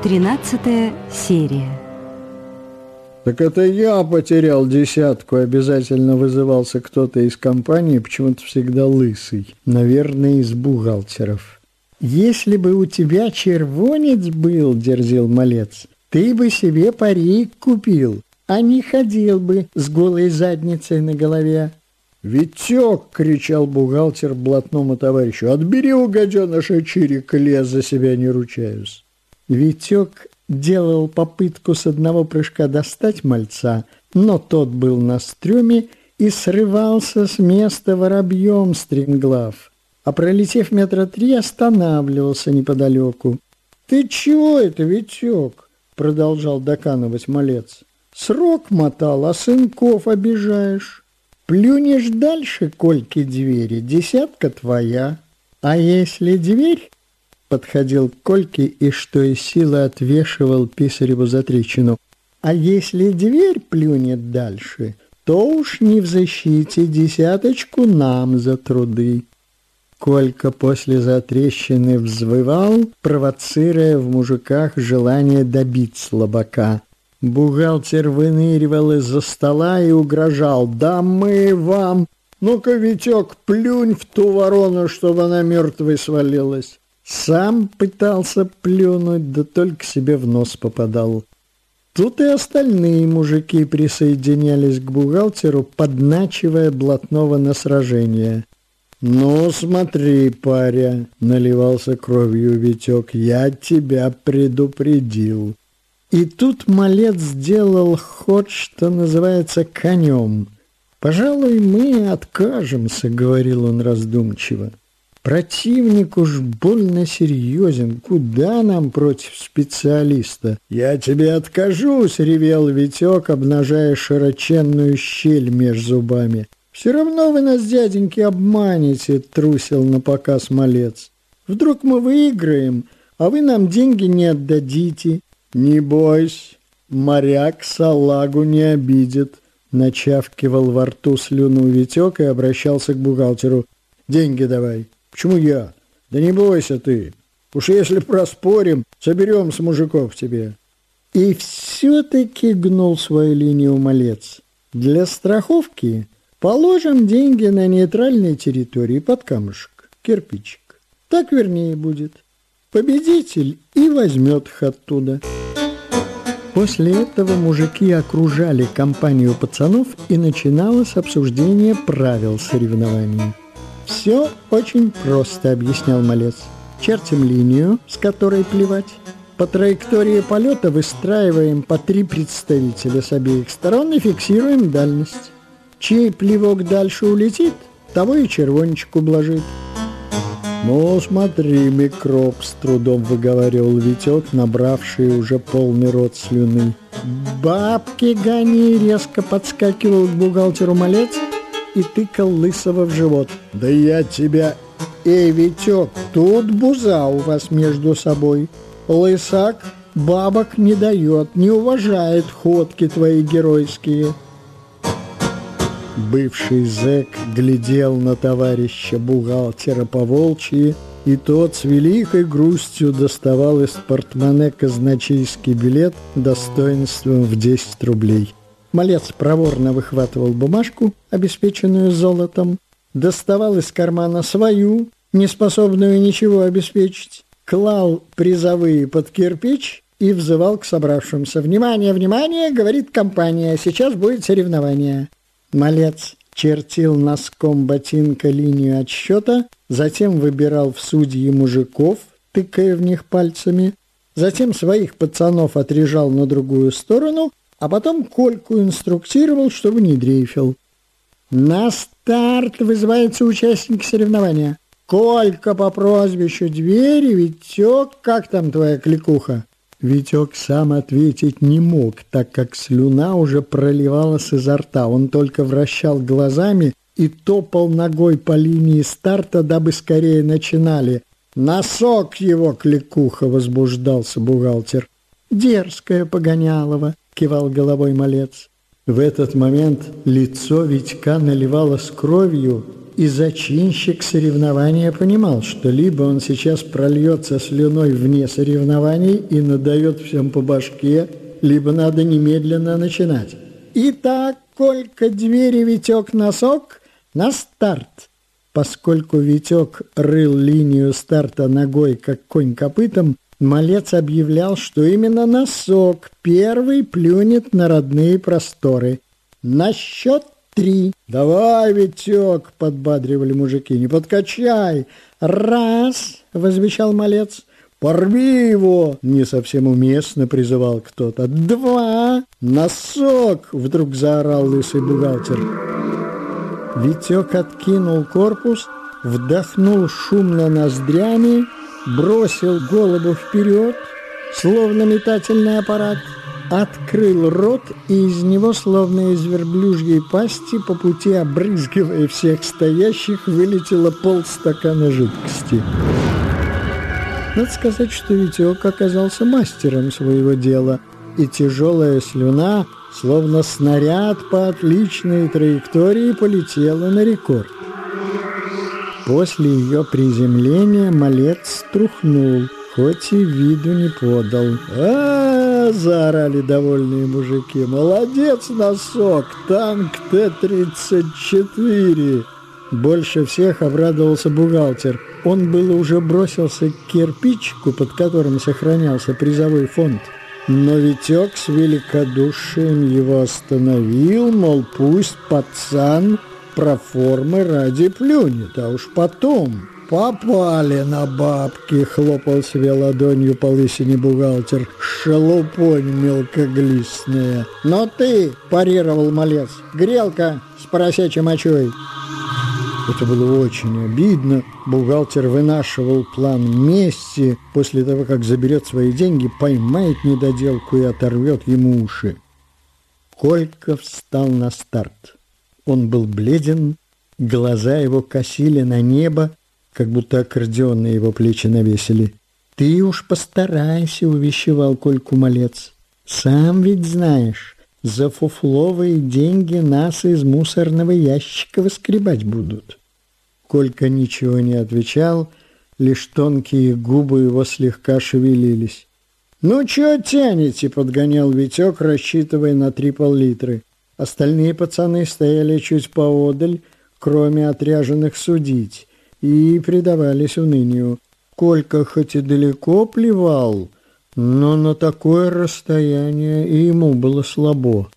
Тринадцатая серия. Так это я потерял десятку, обязательно вызывался кто-то из компании, почему-то всегда лысый, наверное, из бухгалтеров. Если бы у тебя червонец был, дерзил малец, ты бы себе парик купил, а не ходил бы с голой задницей на голове. «Витек!» — кричал бухгалтер блатному товарищу. «Отбери у гаденыша чирик, я за себя не ручаюсь». Витек делал попытку с одного прыжка достать мальца, но тот был на стреме и срывался с места воробьем стремглав, а пролетев метра три, останавливался неподалеку. «Ты чего это, Витек?» — продолжал доканывать малец. «Срок мотал, а сынков обижаешь. Плюнешь дальше кольки двери, десятка твоя. А если дверь подходил к Кольке и что из силы отвешивал Писареву за трещину. А если дверь плюнет дальше, то уж не в защите десяточку нам за труды. Колька после затрещины взвывал, провоцируя в мужиках желание добить слабака. Бухгалтер выныривал из-за стола и угрожал. «Да мы вам! Ну-ка, Витек, плюнь в ту ворону, чтобы она мертвой свалилась!» Сам пытался плюнуть, да только себе в нос попадал. Тут и остальные мужики присоединялись к бухгалтеру, подначивая блатного на сражение. «Ну, смотри, паря», — наливался кровью Витек, — «я тебя предупредил». И тут малец сделал ход, что называется, конем. «Пожалуй, мы откажемся», — говорил он раздумчиво. Противник уж больно серьезен. Куда нам против специалиста? Я тебе откажусь, ревел Витек, обнажая широченную щель меж зубами. Все равно вы нас, дяденьки, обманете, трусил на показ малец. Вдруг мы выиграем, а вы нам деньги не отдадите. Не бойся, моряк салагу не обидит. Начавкивал во рту слюну Витек и обращался к бухгалтеру. Деньги давай. Почему я? Да не бойся ты. Уж если проспорим, соберем с мужиков тебе. И все-таки гнул свою линию малец. Для страховки положим деньги на нейтральной территории под камушек, кирпичик. Так вернее будет. Победитель и возьмет их оттуда. После этого мужики окружали компанию пацанов и начиналось обсуждение правил соревнований. «Все очень просто», — объяснял малец. «Чертим линию, с которой плевать. По траектории полета выстраиваем по три представителя с обеих сторон и фиксируем дальность. Чей плевок дальше улетит, того и червончик ублажит». «Ну, смотри, микроб!» — с трудом выговаривал Витек, набравший уже полный рот слюны. «Бабки гони!» — резко подскакивал к бухгалтеру малец — и тыкал Лысого в живот. «Да я тебя...» «Эй, Витек, тут буза у вас между собой. Лысак бабок не дает, не уважает ходки твои геройские». Бывший зэк глядел на товарища бухгалтера по волчьи, и тот с великой грустью доставал из портмоне казначейский билет достоинством в 10 рублей. Малец проворно выхватывал бумажку, обеспеченную золотом, доставал из кармана свою, неспособную ничего обеспечить, клал призовые под кирпич и взывал к собравшимся. «Внимание, внимание!» — говорит компания. «Сейчас будет соревнование». Малец чертил носком ботинка линию отсчета, затем выбирал в судьи мужиков, тыкая в них пальцами, затем своих пацанов отрежал на другую сторону а потом Кольку инструктировал, чтобы не дрейфил. На старт вызываются участники соревнования. Колька по прозвищу Двери, Витек, как там твоя кликуха? Витек сам ответить не мог, так как слюна уже проливалась изо рта. Он только вращал глазами и топал ногой по линии старта, дабы скорее начинали. «Носок его, кликуха!» — возбуждался бухгалтер. «Дерзкая Погонялова!» Кивал головой малец. В этот момент лицо Витька наливалось кровью, И зачинщик соревнования понимал, что либо он сейчас прольется слюной вне соревнований и надает всем по башке, либо надо немедленно начинать. Итак, Колька двери Витек носок на старт. Поскольку Витек рыл линию старта ногой, как конь копытом, Малец объявлял, что именно носок первый плюнет на родные просторы. На счет три. «Давай, Витек!» — подбадривали мужики. «Не подкачай!» «Раз!» — возвещал малец. «Порви его!» — не совсем уместно призывал кто-то. «Два!» «Носок!» — вдруг заорал лысый бухгалтер. Витек откинул корпус, вдохнул шумно ноздрями, бросил голову вперед, словно метательный аппарат, открыл рот, и из него, словно из верблюжьей пасти, по пути обрызгивая всех стоящих, вылетело полстакана жидкости. Надо сказать, что Витек оказался мастером своего дела, и тяжелая слюна, словно снаряд по отличной траектории, полетела на рекорд. После ее приземления малец струхнул, хоть и виду не подал. а, -а, -а заорали довольные мужики. «Молодец, носок! Танк Т-34!» Больше всех обрадовался бухгалтер. Он было уже бросился к кирпичику, под которым сохранялся призовой фонд. Но Витек с великодушием его остановил, мол, пусть пацан про формы ради плюнет, а уж потом попали на бабки, хлопал себе ладонью по лысине бухгалтер, шелупонь мелкоглистная. Но ты, парировал малец, грелка с поросячей мочой. Это было очень обидно. Бухгалтер вынашивал план мести. После того, как заберет свои деньги, поймает недоделку и оторвет ему уши. Колька встал на старт. Он был бледен, глаза его косили на небо, как будто аккордеон на его плечи навесили. «Ты уж постарайся», — увещевал Кольку малец. «Сам ведь знаешь, за фуфловые деньги нас из мусорного ящика выскребать будут». Колька ничего не отвечал, лишь тонкие губы его слегка шевелились. «Ну, чё тянете?» — подгонял Витек, рассчитывая на три пол-литры. Остальные пацаны стояли чуть поодаль, кроме отряженных судить, и предавались унынию. Колька хоть и далеко плевал, но на такое расстояние и ему было слабо.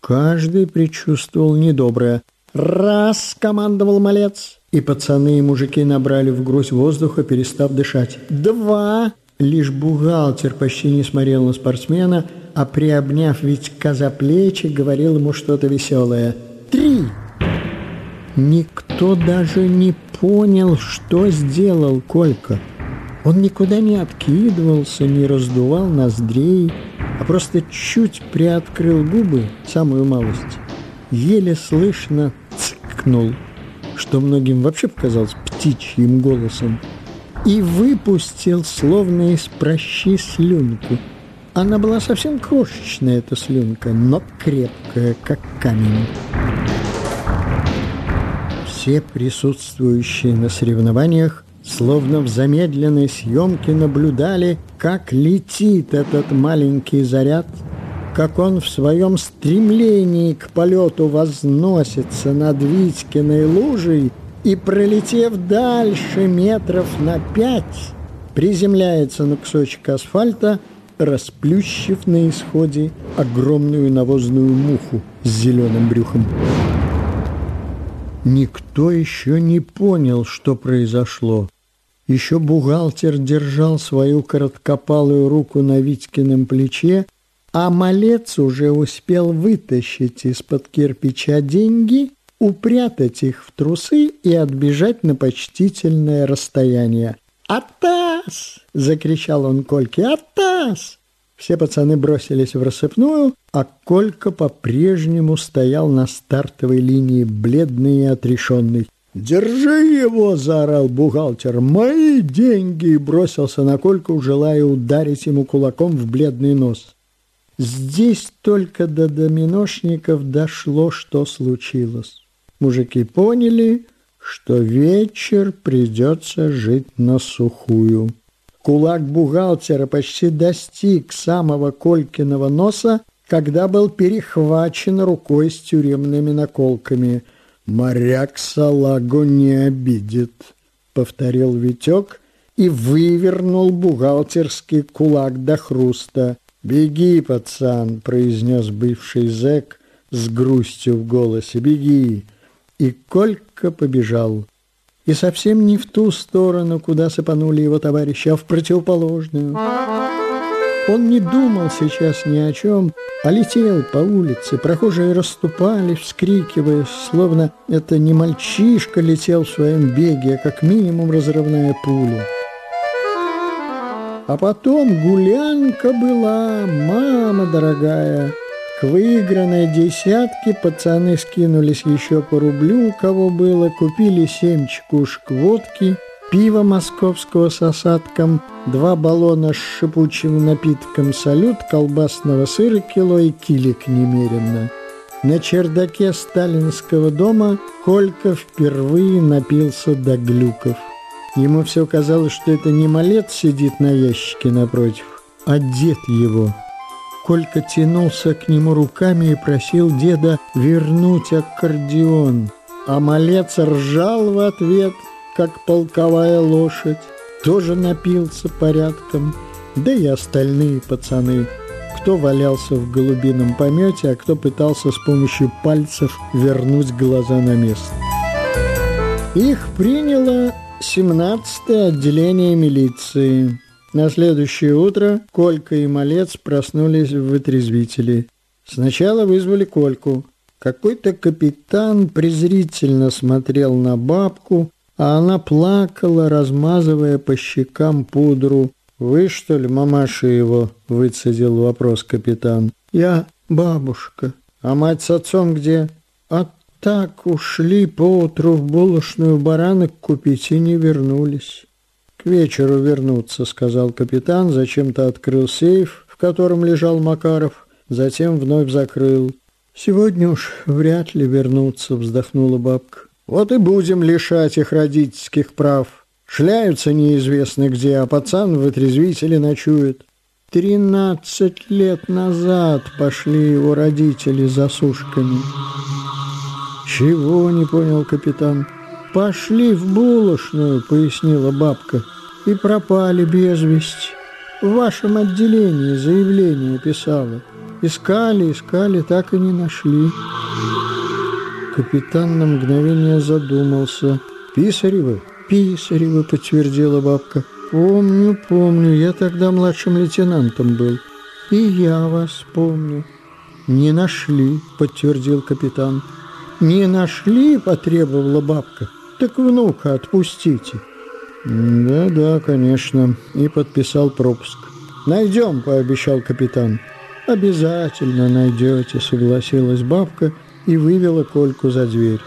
Каждый предчувствовал недоброе. «Раз!» — командовал малец, и пацаны и мужики набрали в грудь воздуха, перестав дышать. «Два!» Лишь бухгалтер почти не смотрел на спортсмена — а приобняв Витька за плечи, говорил ему что-то веселое. «Три!» Никто даже не понял, что сделал Колька. Он никуда не откидывался, не раздувал ноздрей, а просто чуть приоткрыл губы, самую малость. Еле слышно цыкнул, что многим вообще показалось птичьим голосом, и выпустил, словно из прощи, слюнку – она была совсем крошечная, эта слюнка, но крепкая, как камень. Все присутствующие на соревнованиях словно в замедленной съемке наблюдали, как летит этот маленький заряд, как он в своем стремлении к полету возносится над Витькиной лужей и, пролетев дальше метров на пять, приземляется на кусочек асфальта – расплющив на исходе огромную навозную муху с зеленым брюхом. Никто еще не понял, что произошло. Еще бухгалтер держал свою короткопалую руку на Витькином плече, а малец уже успел вытащить из-под кирпича деньги, упрятать их в трусы и отбежать на почтительное расстояние. «Атас!» — закричал он Кольке. «Атас!» Все пацаны бросились в рассыпную, а Колька по-прежнему стоял на стартовой линии, бледный и отрешенный. «Держи его!» – заорал бухгалтер. «Мои деньги!» – бросился на Кольку, желая ударить ему кулаком в бледный нос. Здесь только до доминошников дошло, что случилось. Мужики поняли, что вечер придется жить на сухую. Кулак бухгалтера почти достиг самого Колькиного носа, когда был перехвачен рукой с тюремными наколками. «Моряк салагу не обидит», — повторил Витек и вывернул бухгалтерский кулак до хруста. «Беги, пацан», — произнес бывший зэк с грустью в голосе, «беги». И Колька побежал. И совсем не в ту сторону, куда сыпанули его товарищи, а в противоположную. Он не думал сейчас ни о чем, а летел по улице. Прохожие расступали, вскрикивая, словно это не мальчишка летел в своем беге, а как минимум разрывная пуля. А потом гулянка была, мама дорогая. К выигранной десятке пацаны скинулись еще по рублю, у кого было, купили семь чекушек водки, пиво московского с осадком, два баллона с шипучим напитком «Салют», колбасного сыра кило и килик немеренно. На чердаке сталинского дома Колька впервые напился до глюков. Ему все казалось, что это не малец сидит на ящике напротив, а дед его. Колька тянулся к нему руками и просил деда вернуть аккордеон, а малец ржал в ответ, как полковая лошадь, тоже напился порядком, да и остальные пацаны, кто валялся в голубином помете, а кто пытался с помощью пальцев вернуть глаза на место. Их приняло 17-е отделение милиции. На следующее утро Колька и Малец проснулись в вытрезвителе. Сначала вызвали Кольку. Какой-то капитан презрительно смотрел на бабку, а она плакала, размазывая по щекам пудру. «Вы, что ли, мамаша его?» – выцедил вопрос капитан. «Я бабушка. А мать с отцом где?» «А так ушли поутру в булочную баранок купить и не вернулись. К вечеру вернуться, сказал капитан, зачем-то открыл сейф, в котором лежал Макаров, затем вновь закрыл. Сегодня уж вряд ли вернуться, вздохнула бабка. Вот и будем лишать их родительских прав. Шляются неизвестно где, а пацан в отрезвителе ночует. Тринадцать лет назад пошли его родители за сушками. «Чего?» — не понял капитан. «Пошли в булочную», — пояснила бабка, — «и пропали без вести. В вашем отделении заявление писала. Искали, искали, так и не нашли». Капитан на мгновение задумался. «Писаревы?» «Писаревы», — подтвердила бабка. «Помню, помню, я тогда младшим лейтенантом был. И я вас помню». «Не нашли», — подтвердил капитан. «Не нашли?» – потребовала бабка. «Так внука отпустите». «Да-да, конечно», – и подписал пропуск. «Найдем», – пообещал капитан. «Обязательно найдете», – согласилась бабка и вывела Кольку за дверь.